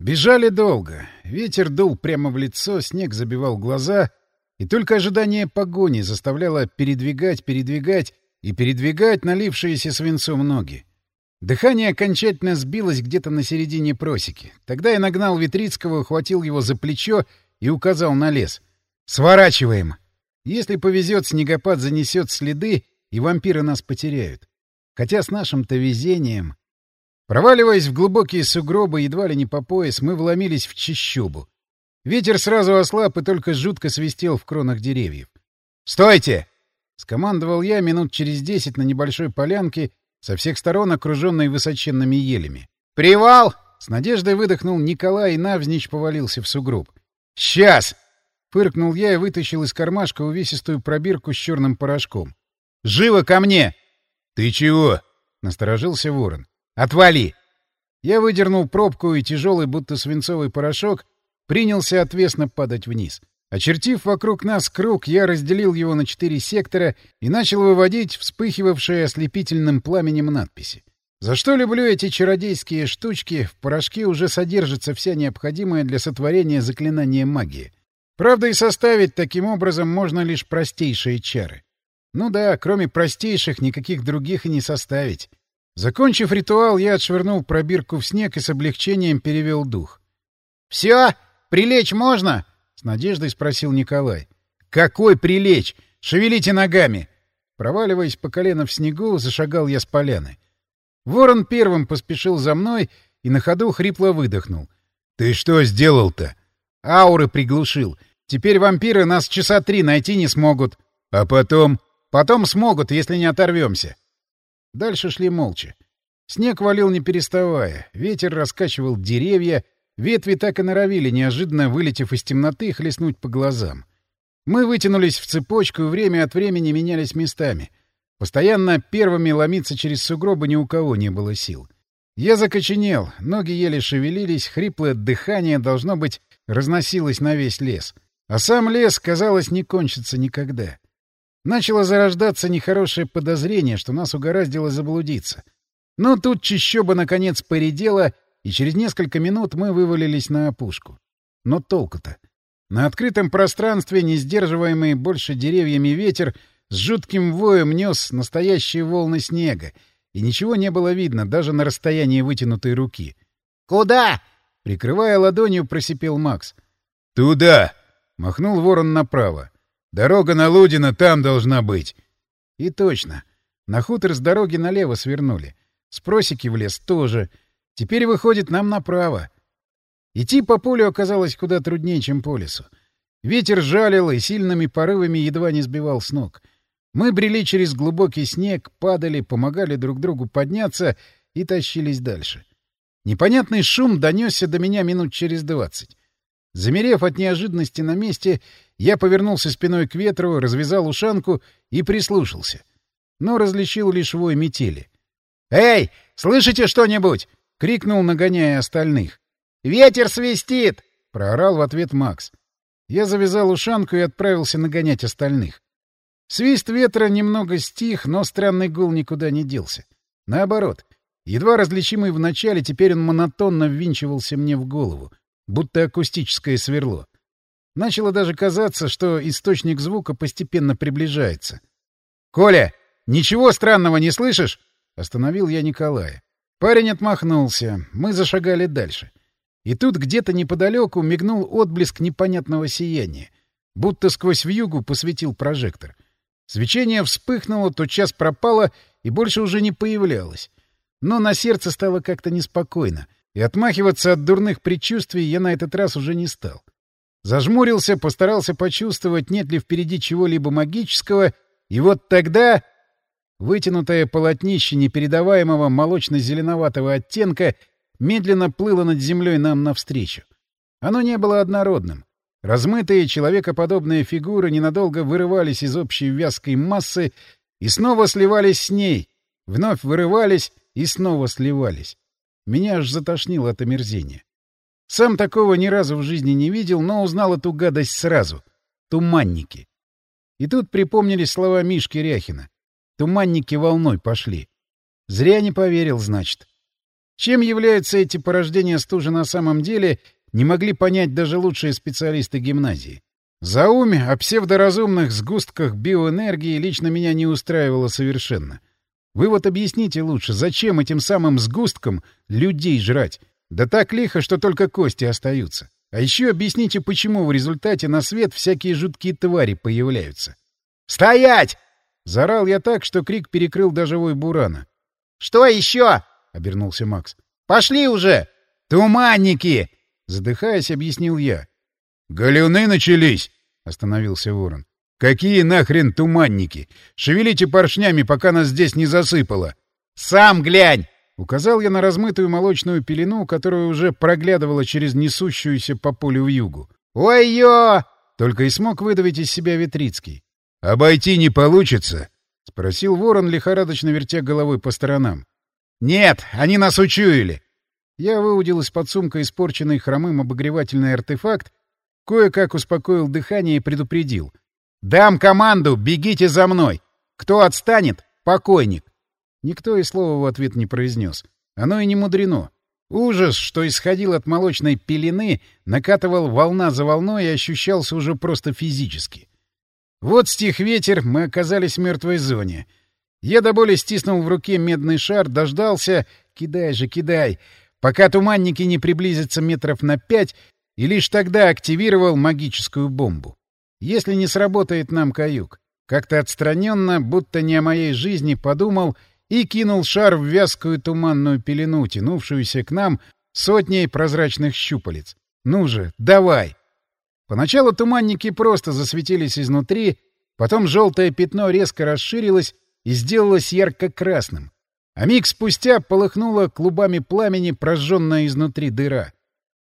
Бежали долго. Ветер дул прямо в лицо, снег забивал глаза, и только ожидание погони заставляло передвигать, передвигать и передвигать налившиеся свинцом ноги. Дыхание окончательно сбилось где-то на середине просеки. Тогда я нагнал Витрицкого, ухватил его за плечо и указал на лес. «Сворачиваем! Если повезет, снегопад занесет следы, и вампиры нас потеряют. Хотя с нашим-то везением...» Проваливаясь в глубокие сугробы, едва ли не по пояс, мы вломились в чищобу. Ветер сразу ослаб и только жутко свистел в кронах деревьев. «Стойте!» — скомандовал я минут через десять на небольшой полянке, со всех сторон окруженной высоченными елями. «Привал!» — с надеждой выдохнул Николай и навзничь повалился в сугроб. «Сейчас!» — фыркнул я и вытащил из кармашка увесистую пробирку с черным порошком. «Живо ко мне!» «Ты чего?» — насторожился ворон. «Отвали!» Я выдернул пробку, и тяжелый, будто свинцовый порошок, принялся отвесно падать вниз. Очертив вокруг нас круг, я разделил его на четыре сектора и начал выводить вспыхивавшие ослепительным пламенем надписи. За что люблю эти чародейские штучки, в порошке уже содержится вся необходимая для сотворения заклинания магии. Правда, и составить таким образом можно лишь простейшие чары. Ну да, кроме простейших, никаких других и не составить. Закончив ритуал, я отшвырнул пробирку в снег и с облегчением перевел дух. — Все? Прилечь можно? — с надеждой спросил Николай. — Какой прилечь? Шевелите ногами! Проваливаясь по колено в снегу, зашагал я с поляны. Ворон первым поспешил за мной и на ходу хрипло выдохнул. — Ты что сделал-то? — Ауры приглушил. Теперь вампиры нас часа три найти не смогут. — А потом? — Потом смогут, если не оторвемся. Дальше шли молча. Снег валил не переставая, ветер раскачивал деревья, ветви так и норовили, неожиданно вылетев из темноты, хлестнуть по глазам. Мы вытянулись в цепочку и время от времени менялись местами. Постоянно первыми ломиться через сугробы ни у кого не было сил. Я закоченел, ноги еле шевелились, хриплое дыхание, должно быть, разносилось на весь лес. А сам лес, казалось, не кончится никогда. Начало зарождаться нехорошее подозрение, что нас угораздило заблудиться. Но тут чищоба наконец поредела, и через несколько минут мы вывалились на опушку. Но толку-то? На открытом пространстве, не сдерживаемый больше деревьями ветер, с жутким воем нес настоящие волны снега, и ничего не было видно даже на расстоянии вытянутой руки. «Куда?» — прикрывая ладонью, просипел Макс. «Туда!» — махнул ворон направо. Дорога на Лудина там должна быть. И точно. На хутор с дороги налево свернули. С просеки в лес тоже. Теперь, выходит, нам направо. Идти по полю оказалось куда труднее, чем по лесу. Ветер жалил и сильными порывами едва не сбивал с ног. Мы брели через глубокий снег, падали, помогали друг другу подняться и тащились дальше. Непонятный шум донесся до меня минут через двадцать. Замерев от неожиданности на месте, я повернулся спиной к ветру, развязал ушанку и прислушался. Но различил лишь вой метели. «Эй, слышите что-нибудь?» — крикнул, нагоняя остальных. «Ветер свистит!» — проорал в ответ Макс. Я завязал ушанку и отправился нагонять остальных. Свист ветра немного стих, но странный гул никуда не делся. Наоборот, едва различимый в начале, теперь он монотонно ввинчивался мне в голову будто акустическое сверло. Начало даже казаться, что источник звука постепенно приближается. «Коля, ничего странного не слышишь?» — остановил я Николая. Парень отмахнулся. Мы зашагали дальше. И тут где-то неподалеку мигнул отблеск непонятного сияния. Будто сквозь вьюгу посветил прожектор. Свечение вспыхнуло, тотчас пропало и больше уже не появлялось. Но на сердце стало как-то неспокойно — и отмахиваться от дурных предчувствий я на этот раз уже не стал. Зажмурился, постарался почувствовать, нет ли впереди чего-либо магического, и вот тогда... Вытянутое полотнище непередаваемого молочно-зеленоватого оттенка медленно плыло над землей нам навстречу. Оно не было однородным. Размытые человекоподобные фигуры ненадолго вырывались из общей вязкой массы и снова сливались с ней, вновь вырывались и снова сливались. Меня аж затошнило от омерзения. Сам такого ни разу в жизни не видел, но узнал эту гадость сразу. Туманники. И тут припомнились слова Мишки Ряхина. Туманники волной пошли. Зря не поверил, значит. Чем являются эти порождения стужи на самом деле, не могли понять даже лучшие специалисты гимназии. Заумь о псевдоразумных сгустках биоэнергии лично меня не устраивало совершенно. Вы вот объясните лучше, зачем этим самым сгусткам людей жрать? Да так лихо, что только кости остаются. А еще объясните, почему в результате на свет всякие жуткие твари появляются. «Стоять!» — заорал я так, что крик перекрыл даже вой Бурана. «Что еще?» — обернулся Макс. «Пошли уже!» «Туманники!» — задыхаясь, объяснил я. «Галюны начались!» — остановился Ворон. «Какие нахрен туманники? Шевелите поршнями, пока нас здесь не засыпало!» «Сам глянь!» Указал я на размытую молочную пелену, которая уже проглядывала через несущуюся по полю в югу. «Ой-ё!» — только и смог выдавить из себя Витрицкий. «Обойти не получится?» — спросил ворон, лихорадочно вертя головой по сторонам. «Нет, они нас учуяли!» Я выудил из-под сумка испорченный хромым обогревательный артефакт, кое-как успокоил дыхание и предупредил. «Дам команду, бегите за мной! Кто отстанет — покойник!» Никто и слова в ответ не произнес. Оно и не мудрено. Ужас, что исходил от молочной пелены, накатывал волна за волной и ощущался уже просто физически. Вот стих ветер, мы оказались в мертвой зоне. Я до боли стиснул в руке медный шар, дождался, кидай же, кидай, пока туманники не приблизятся метров на пять, и лишь тогда активировал магическую бомбу. Если не сработает нам каюк. Как-то отстраненно, будто не о моей жизни, подумал и кинул шар в вязкую туманную пелену, тянувшуюся к нам сотней прозрачных щупалец. «Ну же, давай!» Поначалу туманники просто засветились изнутри, потом желтое пятно резко расширилось и сделалось ярко-красным. А миг спустя полыхнула клубами пламени прожженная изнутри дыра.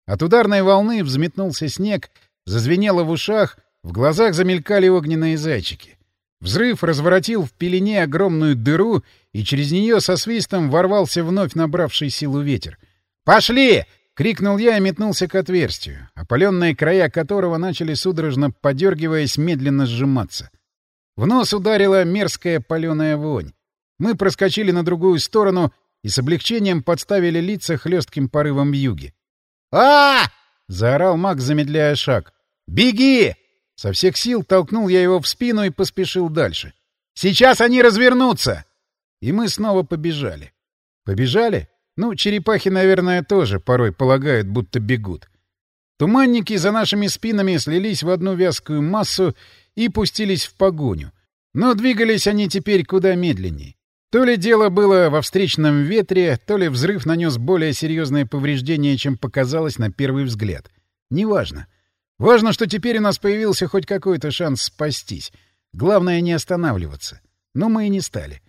От ударной волны взметнулся снег, зазвенело в ушах, в глазах замелькали огненные зайчики. Взрыв разворотил в пелене огромную дыру, и через нее со свистом ворвался вновь набравший силу ветер. «Пошли!» — крикнул я и метнулся к отверстию, опаленные края которого начали судорожно подергиваясь медленно сжиматься. В нос ударила мерзкая паленая вонь. Мы проскочили на другую сторону и с облегчением подставили лица хлестким порывом юги. а заорал маг, замедляя шаг. «Беги!» Со всех сил толкнул я его в спину и поспешил дальше. «Сейчас они развернутся!» И мы снова побежали. Побежали? Ну, черепахи, наверное, тоже порой полагают, будто бегут. Туманники за нашими спинами слились в одну вязкую массу и пустились в погоню. Но двигались они теперь куда медленнее. То ли дело было во встречном ветре, то ли взрыв нанес более серьезные повреждения, чем показалось на первый взгляд. Неважно. Важно, что теперь у нас появился хоть какой-то шанс спастись. Главное — не останавливаться. Но мы и не стали.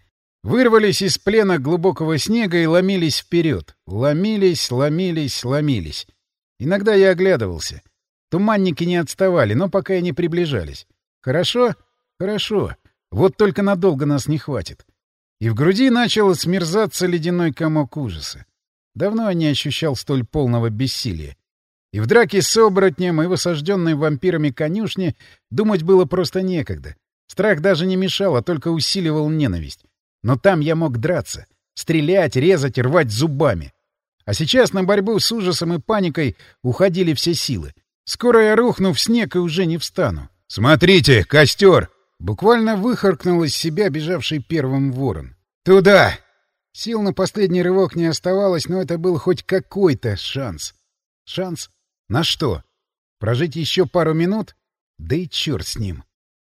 Вырвались из плена глубокого снега и ломились вперед. Ломились, ломились, ломились. Иногда я оглядывался. Туманники не отставали, но пока и не приближались. Хорошо? Хорошо. Вот только надолго нас не хватит. И в груди начал смерзаться ледяной комок ужаса. Давно я не ощущал столь полного бессилия. И в драке с оборотнем и в осажденной вампирами конюшне думать было просто некогда. Страх даже не мешал, а только усиливал ненависть. Но там я мог драться, стрелять, резать, рвать зубами. А сейчас на борьбу с ужасом и паникой уходили все силы. Скоро я рухну в снег и уже не встану. «Смотрите, костер!» Буквально выхаркнул из себя бежавший первым ворон. «Туда!» Сил на последний рывок не оставалось, но это был хоть какой-то шанс. Шанс? На что? Прожить еще пару минут? Да и черт с ним.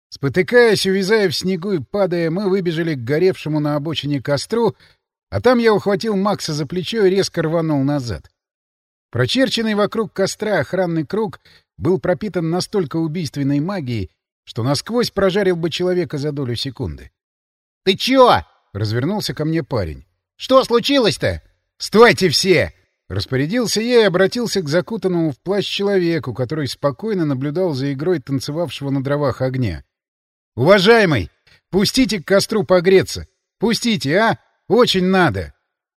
Спотыкаясь, увязая в снегу и падая, мы выбежали к горевшему на обочине костру, а там я ухватил Макса за плечо и резко рванул назад. Прочерченный вокруг костра охранный круг был пропитан настолько убийственной магией, что насквозь прожарил бы человека за долю секунды. — Ты чё? — развернулся ко мне парень. — Что случилось-то? — Стойте все! Распорядился я и обратился к закутанному в плащ человеку, который спокойно наблюдал за игрой танцевавшего на дровах огня. «Уважаемый, пустите к костру погреться! Пустите, а! Очень надо!»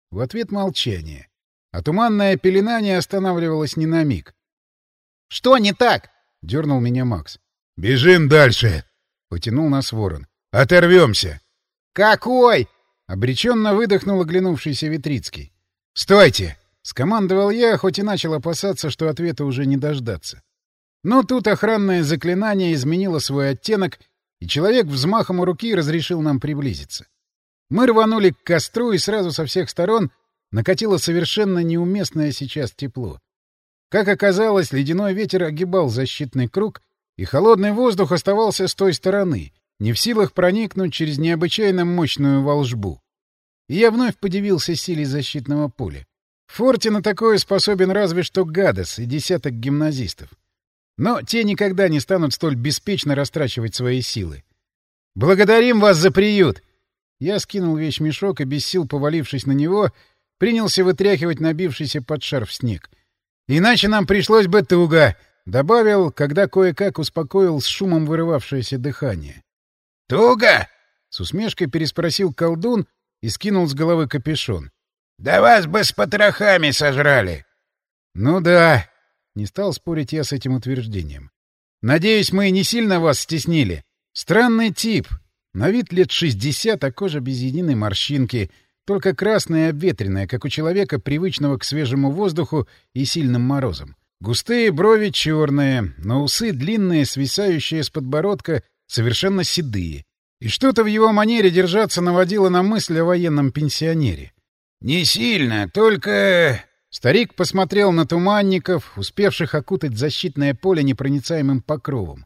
В ответ молчание. А туманная пелена не останавливалась ни на миг. «Что не так?» — дернул меня Макс. «Бежим дальше!» — потянул нас ворон. «Оторвемся!» «Какой?» — обреченно выдохнул оглянувшийся Витрицкий. «Стойте!» — скомандовал я, хоть и начал опасаться, что ответа уже не дождаться. Но тут охранное заклинание изменило свой оттенок, и человек взмахом руки разрешил нам приблизиться. Мы рванули к костру, и сразу со всех сторон накатило совершенно неуместное сейчас тепло. Как оказалось, ледяной ветер огибал защитный круг, и холодный воздух оставался с той стороны, не в силах проникнуть через необычайно мощную волжбу. И я вновь подивился силе защитного поля. Форте на такое способен разве что Гадес и десяток гимназистов. Но те никогда не станут столь беспечно растрачивать свои силы. «Благодарим вас за приют!» Я скинул вещмешок и, без сил повалившись на него, принялся вытряхивать набившийся под шарф снег — Иначе нам пришлось бы туго, — добавил, когда кое-как успокоил с шумом вырывавшееся дыхание. — Туго? — с усмешкой переспросил колдун и скинул с головы капюшон. — Да вас бы с потрохами сожрали. — Ну да, — не стал спорить я с этим утверждением. — Надеюсь, мы не сильно вас стеснили. Странный тип. На вид лет шестьдесят, а кожа без единой морщинки — только красная и обветренная, как у человека, привычного к свежему воздуху и сильным морозам. Густые брови черные, но усы длинные, свисающие с подбородка, совершенно седые. И что-то в его манере держаться наводило на мысль о военном пенсионере. «Не сильно, только...» Старик посмотрел на туманников, успевших окутать защитное поле непроницаемым покровом.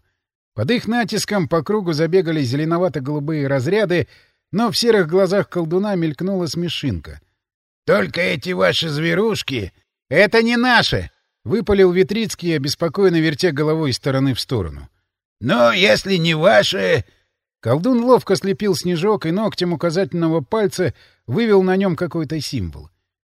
Под их натиском по кругу забегали зеленовато-голубые разряды, но в серых глазах колдуна мелькнула смешинка. — Только эти ваши зверушки... — Это не наши! — выпалил Витрицкий, обеспокоенно вертя головой из стороны в сторону. — Но если не ваши... Колдун ловко слепил снежок и ногтем указательного пальца вывел на нем какой-то символ.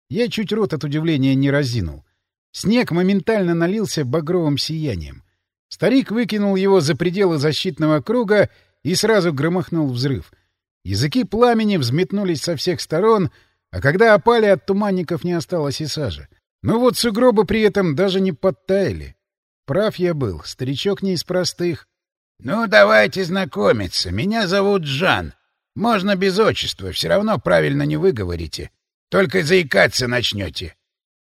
Я чуть рот от удивления не разинул. Снег моментально налился багровым сиянием. Старик выкинул его за пределы защитного круга и сразу громыхнул взрыв — Языки пламени взметнулись со всех сторон, а когда опали, от туманников не осталось и сажи. Но вот сугробы при этом даже не подтаяли. Прав я был, старичок не из простых. — Ну, давайте знакомиться. Меня зовут Жан. Можно без отчества, все равно правильно не выговорите. Только заикаться начнете.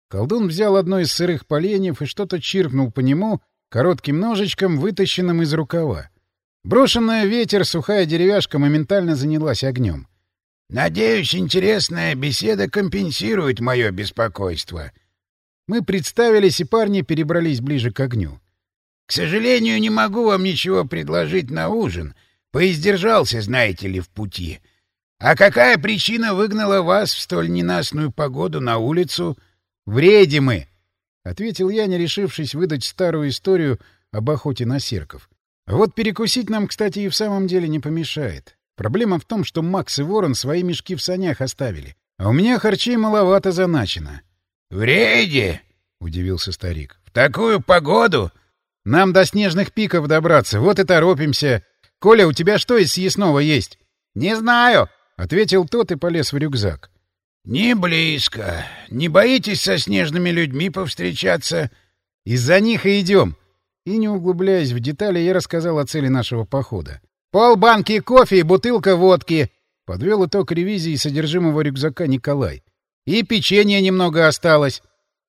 Колдун взял одно из сырых поленьев и что-то чиркнул по нему коротким ножичком, вытащенным из рукава. Брошенная ветер сухая деревяшка моментально занялась огнем. «Надеюсь, интересная беседа компенсирует мое беспокойство». Мы представились, и парни перебрались ближе к огню. «К сожалению, не могу вам ничего предложить на ужин. Поиздержался, знаете ли, в пути. А какая причина выгнала вас в столь ненастную погоду на улицу?» «Вреди мы!» — ответил я, не решившись выдать старую историю об охоте на серков. Вот перекусить нам, кстати, и в самом деле не помешает. Проблема в том, что Макс и Ворон свои мешки в санях оставили, а у меня харчей маловато заначено. — В рейде? — удивился старик. — В такую погоду? — Нам до снежных пиков добраться, вот и торопимся. Коля, у тебя что из съестного есть? — Не знаю, — ответил тот и полез в рюкзак. — Не близко. Не боитесь со снежными людьми повстречаться? — Из-за них и идем. И, не углубляясь в детали, я рассказал о цели нашего похода. «Пол банки кофе и бутылка водки!» — подвел итог ревизии содержимого рюкзака Николай. «И печенье немного осталось».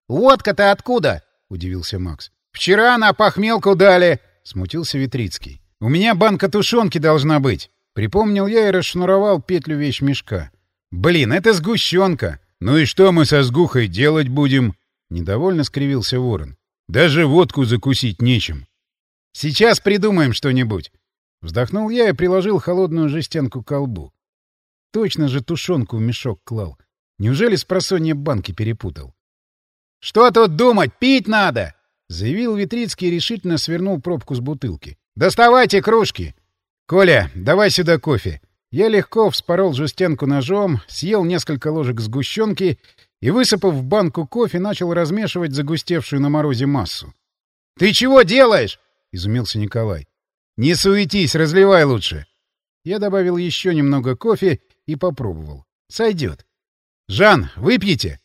«Водка-то откуда?» — удивился Макс. «Вчера на похмелку дали!» — смутился Витрицкий. «У меня банка тушенки должна быть!» Припомнил я и расшнуровал петлю вещмешка. «Блин, это сгущенка!» «Ну и что мы со сгухой делать будем?» Недовольно скривился ворон. Даже водку закусить нечем. Сейчас придумаем что-нибудь. Вздохнул я и приложил холодную жестянку к колбу. Точно же тушенку в мешок клал. Неужели с банки перепутал? — Что тут думать? Пить надо! — заявил Витрицкий и решительно свернул пробку с бутылки. — Доставайте кружки! — Коля, давай сюда кофе. Я легко вспорол жестянку ножом, съел несколько ложек сгущенки и, высыпав в банку кофе, начал размешивать загустевшую на морозе массу. — Ты чего делаешь? — изумился Николай. — Не суетись, разливай лучше. Я добавил еще немного кофе и попробовал. Сойдет. — Жан, выпьете? —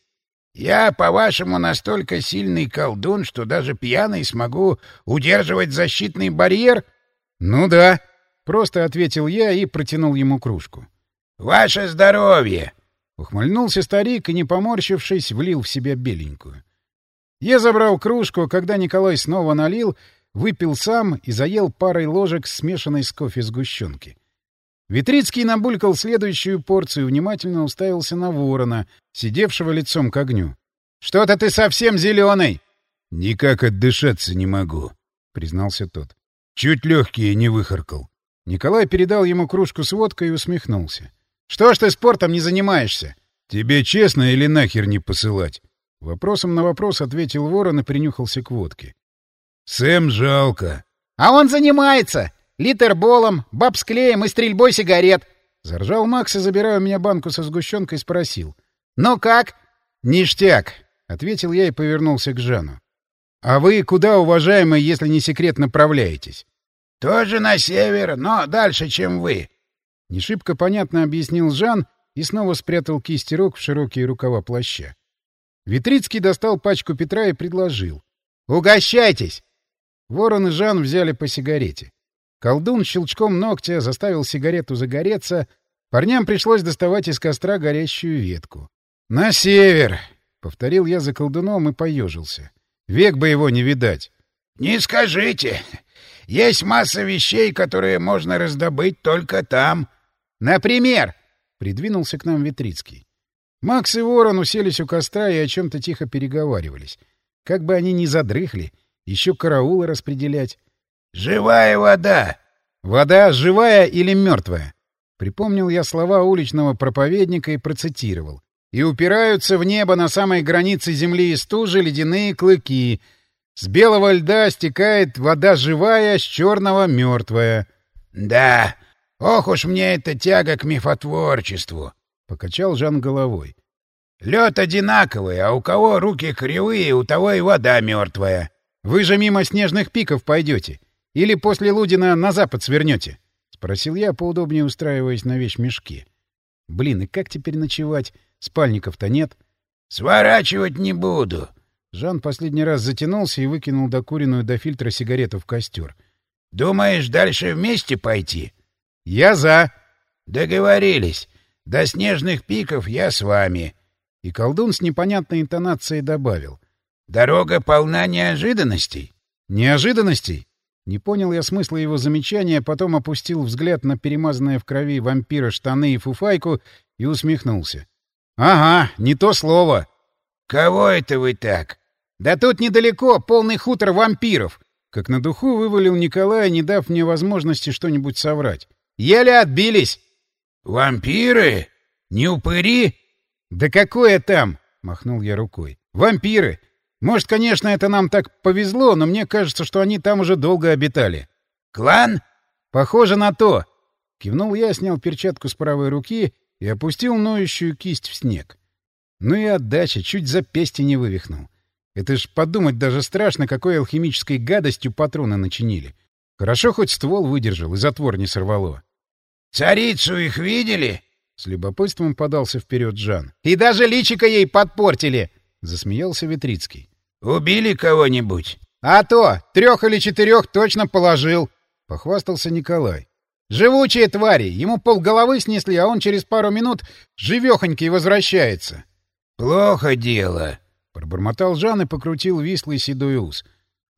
Я, по-вашему, настолько сильный колдун, что даже пьяный смогу удерживать защитный барьер? — Ну да, — просто ответил я и протянул ему кружку. — Ваше здоровье! Ухмыльнулся старик и, не поморщившись, влил в себя беленькую. Я забрал кружку, а когда Николай снова налил, выпил сам и заел парой ложек смешанной с кофе сгущенки. Витрицкий набулькал следующую порцию и внимательно уставился на ворона, сидевшего лицом к огню. — Что-то ты совсем зеленый! — Никак отдышаться не могу, — признался тот. — Чуть легкие не выхаркал. Николай передал ему кружку с водкой и усмехнулся. — Что ж ты спортом не занимаешься? — Тебе честно или нахер не посылать? Вопросом на вопрос ответил ворон и принюхался к водке. «Сэм жалко». «А он занимается! Литерболом, баб с клеем и стрельбой сигарет!» Заржал Макс и, забирая у меня банку со сгущенкой, спросил. «Ну как?» «Ништяк», — ответил я и повернулся к Жану. «А вы куда, уважаемый, если не секрет, направляетесь?» «Тоже на север, но дальше, чем вы». Не шибко понятно объяснил Жан и снова спрятал кисти рук в широкие рукава плаща. Витрицкий достал пачку Петра и предложил. «Угощайтесь!» Ворон и Жан взяли по сигарете. Колдун щелчком ногтя заставил сигарету загореться. Парням пришлось доставать из костра горящую ветку. «На север!» — повторил я за колдуном и поежился. «Век бы его не видать!» «Не скажите! Есть масса вещей, которые можно раздобыть только там!» «Например!» — придвинулся к нам Витрицкий. Макс и Ворон уселись у костра и о чем-то тихо переговаривались. Как бы они ни задрыхли, еще караулы распределять. «Живая вода!» «Вода живая или мертвая?» Припомнил я слова уличного проповедника и процитировал. «И упираются в небо на самой границе земли и стужи ледяные клыки. С белого льда стекает вода живая, с черного — мертвая». «Да, ох уж мне эта тяга к мифотворчеству!» Покачал Жан головой. Лед одинаковый, а у кого руки кривые, у того и вода мертвая. Вы же мимо снежных пиков пойдете. Или после Лудина на запад свернете? — спросил я, поудобнее устраиваясь на вещмешке. Блин, и как теперь ночевать? Спальников-то нет. — Сворачивать не буду. Жан последний раз затянулся и выкинул докуренную до фильтра сигарету в костер. — Думаешь, дальше вместе пойти? — Я за. — Договорились. До снежных пиков я с вами. И колдун с непонятной интонацией добавил. Дорога полна неожиданностей. Неожиданностей? Не понял я смысла его замечания, потом опустил взгляд на перемазанные в крови вампира штаны и фуфайку и усмехнулся. — Ага, не то слово. — Кого это вы так? — Да тут недалеко полный хутор вампиров. Как на духу вывалил Николай, не дав мне возможности что-нибудь соврать. — Еле отбились. «Вампиры? Не упыри?» «Да какое там?» — махнул я рукой. «Вампиры! Может, конечно, это нам так повезло, но мне кажется, что они там уже долго обитали». «Клан?» «Похоже на то!» Кивнул я, снял перчатку с правой руки и опустил ноющую кисть в снег. Ну и отдача, чуть запястье не вывихнул. Это ж подумать даже страшно, какой алхимической гадостью патроны начинили. Хорошо хоть ствол выдержал и затвор не сорвало. Царицу их видели? С любопытством подался вперед Жан. И даже личико ей подпортили! Засмеялся Витрицкий. Убили кого-нибудь? А то! Трех или четырех точно положил! Похвастался Николай. Живучие твари! Ему полголовы снесли, а он через пару минут живехонький возвращается. Плохо дело. Пробормотал Жан и покрутил вислый седой ус.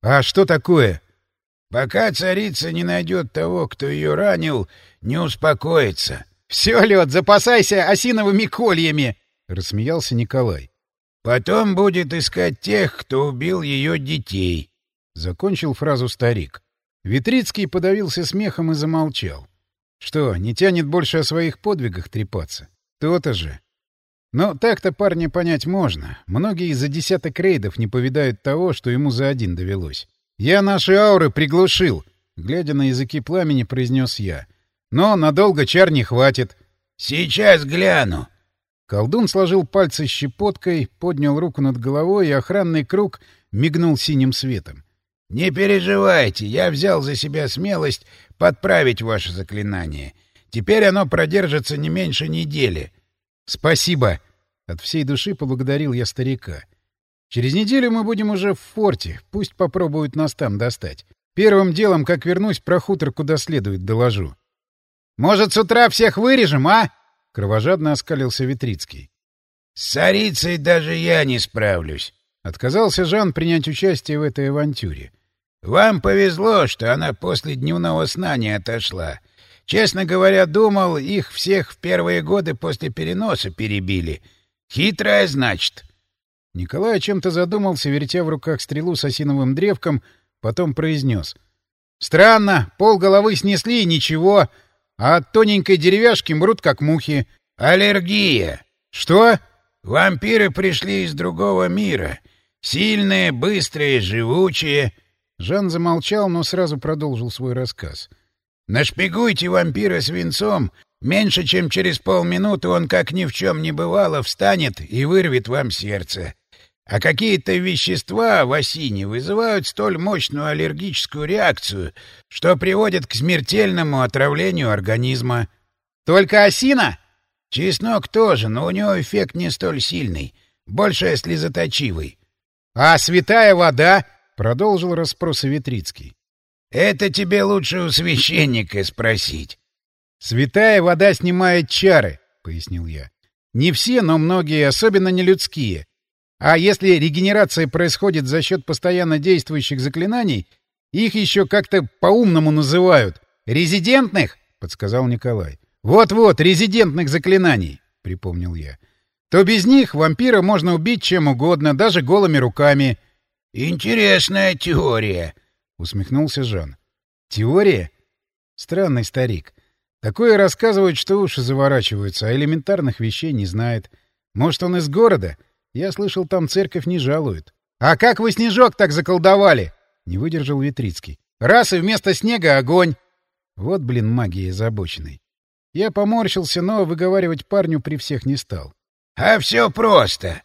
А что такое? Пока царица не найдет того, кто ее ранил, не успокоится. — Все, лед, запасайся осиновыми кольями! — рассмеялся Николай. — Потом будет искать тех, кто убил ее детей. — закончил фразу старик. Витрицкий подавился смехом и замолчал. Что, не тянет больше о своих подвигах трепаться? То-то же. Но так-то парня понять можно. Многие из-за десяток рейдов не повидают того, что ему за один довелось. «Я наши ауры приглушил», — глядя на языки пламени, произнес я. «Но надолго чар не хватит». «Сейчас гляну». Колдун сложил пальцы щепоткой, поднял руку над головой, и охранный круг мигнул синим светом. «Не переживайте, я взял за себя смелость подправить ваше заклинание. Теперь оно продержится не меньше недели». «Спасибо!» — от всей души поблагодарил я старика. Через неделю мы будем уже в форте. Пусть попробуют нас там достать. Первым делом, как вернусь, про хутор куда следует доложу. — Может, с утра всех вырежем, а? — кровожадно оскалился Витрицкий. С царицей даже я не справлюсь. Отказался Жан принять участие в этой авантюре. Вам повезло, что она после дневного сна не отошла. Честно говоря, думал, их всех в первые годы после переноса перебили. Хитрая, значит. Николай о чем-то задумался, вертя в руках стрелу с осиновым древком, потом произнес. «Странно, пол головы снесли, ничего, а от тоненькой деревяшки мрут, как мухи». «Аллергия». «Что?» «Вампиры пришли из другого мира. Сильные, быстрые, живучие». Жан замолчал, но сразу продолжил свой рассказ. «Нашпигуйте вампира свинцом. Меньше чем через полминуты он, как ни в чем не бывало, встанет и вырвет вам сердце. А какие-то вещества в осине вызывают столь мощную аллергическую реакцию, что приводят к смертельному отравлению организма. Только осина? Чеснок тоже, но у него эффект не столь сильный, больше слезоточивый. А святая вода? Продолжил расспросы Витрицкий. Это тебе лучше у священника спросить. Святая вода снимает чары, пояснил я. Не все, но многие, особенно не людские. А если регенерация происходит за счет постоянно действующих заклинаний, их еще как-то по-умному называют. «Резидентных?» — подсказал Николай. «Вот-вот, резидентных заклинаний», — припомнил я. «То без них вампира можно убить чем угодно, даже голыми руками». «Интересная теория», — усмехнулся Жан. «Теория? Странный старик. Такое рассказывает, что уши заворачиваются, а элементарных вещей не знает. Может, он из города?» Я слышал, там церковь не жалует. — А как вы снежок так заколдовали? — не выдержал Витрицкий. — Раз и вместо снега огонь. Вот, блин, магия озабоченной. Я поморщился, но выговаривать парню при всех не стал. — А все просто.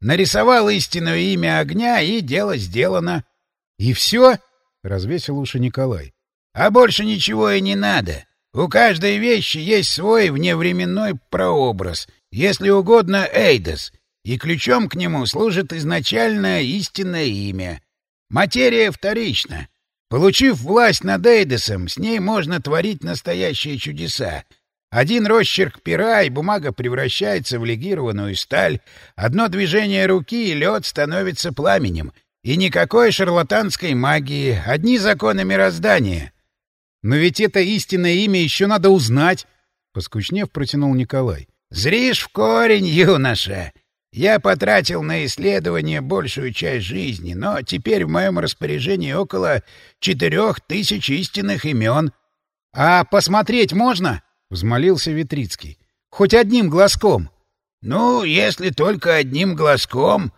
Нарисовал истинное имя огня, и дело сделано. — И все? — развесил уши Николай. — А больше ничего и не надо. У каждой вещи есть свой вневременной прообраз, если угодно Эйдос, и ключом к нему служит изначальное истинное имя. Материя вторична. Получив власть над Эйдесом, с ней можно творить настоящие чудеса. Один росчерк пера, и бумага превращается в легированную сталь. Одно движение руки, и лед становится пламенем. И никакой шарлатанской магии, одни законы мироздания. — Но ведь это истинное имя еще надо узнать! — поскучнев протянул Николай. — Зришь в корень, юноша! Я потратил на исследование большую часть жизни, но теперь в моем распоряжении около четырех тысяч истинных имен. — А посмотреть можно? — взмолился Витрицкий. — Хоть одним глазком. — Ну, если только одним глазком.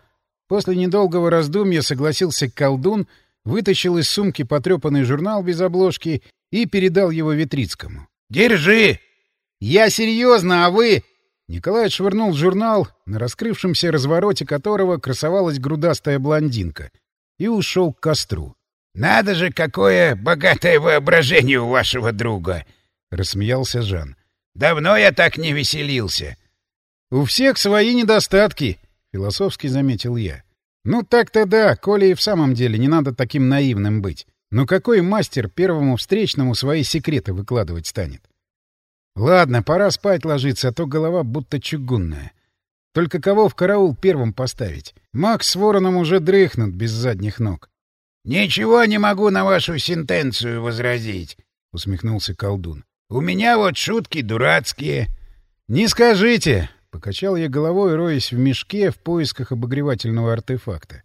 После недолгого раздумья согласился колдун, вытащил из сумки потрепанный журнал без обложки и передал его Витрицкому. — Держи! — Я серьезно, а вы... Николай отшвырнул журнал, на раскрывшемся развороте которого красовалась грудастая блондинка, и ушел к костру. — Надо же, какое богатое воображение у вашего друга! — рассмеялся Жан. — Давно я так не веселился. — У всех свои недостатки, — философски заметил я. — Ну так-то да, коли и в самом деле не надо таким наивным быть. Но какой мастер первому встречному свои секреты выкладывать станет? — Ладно, пора спать ложиться, а то голова будто чугунная. Только кого в караул первым поставить? Макс с Вороном уже дрыхнут без задних ног. — Ничего не могу на вашу сентенцию возразить, — усмехнулся колдун. — У меня вот шутки дурацкие. — Не скажите! — покачал я головой, роясь в мешке в поисках обогревательного артефакта.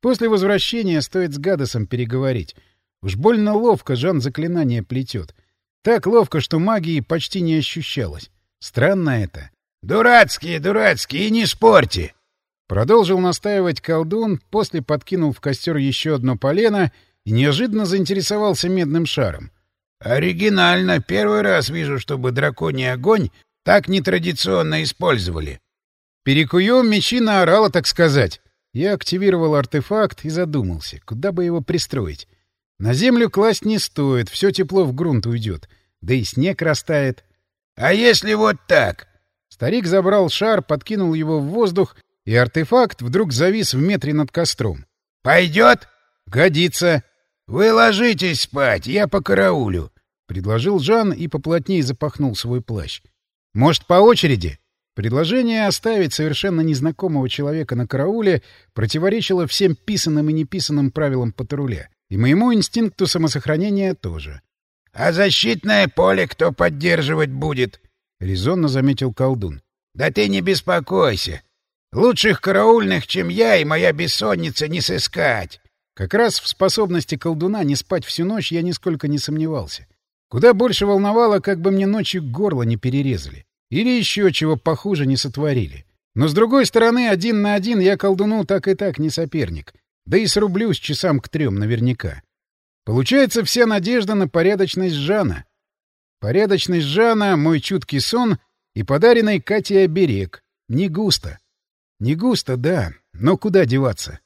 После возвращения стоит с Гадосом переговорить. Уж больно ловко Жан заклинание плетет. — так ловко, что магии почти не ощущалось. Странно это. «Дурацкие, дурацкие, не спорьте!» Продолжил настаивать колдун, после подкинул в костер еще одно полено и неожиданно заинтересовался медным шаром. «Оригинально. Первый раз вижу, чтобы драконий огонь так нетрадиционно использовали». «Перекуем мечи на орала, так сказать». Я активировал артефакт и задумался, куда бы его пристроить. На землю класть не стоит, все тепло в грунт уйдет. Да и снег растает. — А если вот так? Старик забрал шар, подкинул его в воздух, и артефакт вдруг завис в метре над костром. — Пойдет? — Годится. — Вы ложитесь спать, я по караулю, — предложил Жан и поплотнее запахнул свой плащ. — Может, по очереди? Предложение оставить совершенно незнакомого человека на карауле противоречило всем писанным и неписанным правилам патруля. И моему инстинкту самосохранения тоже. — А защитное поле кто поддерживать будет? — резонно заметил колдун. — Да ты не беспокойся. Лучших караульных, чем я и моя бессонница, не сыскать. Как раз в способности колдуна не спать всю ночь я нисколько не сомневался. Куда больше волновало, как бы мне ночью горло не перерезали. Или еще чего похуже не сотворили. Но, с другой стороны, один на один я колдуну так и так не соперник. Да и срублюсь часам к трем наверняка. Получается вся надежда на порядочность Жана. Порядочность Жана, мой чуткий сон и подаренный Кате оберег. Не густо. Не густо, да, но куда деваться?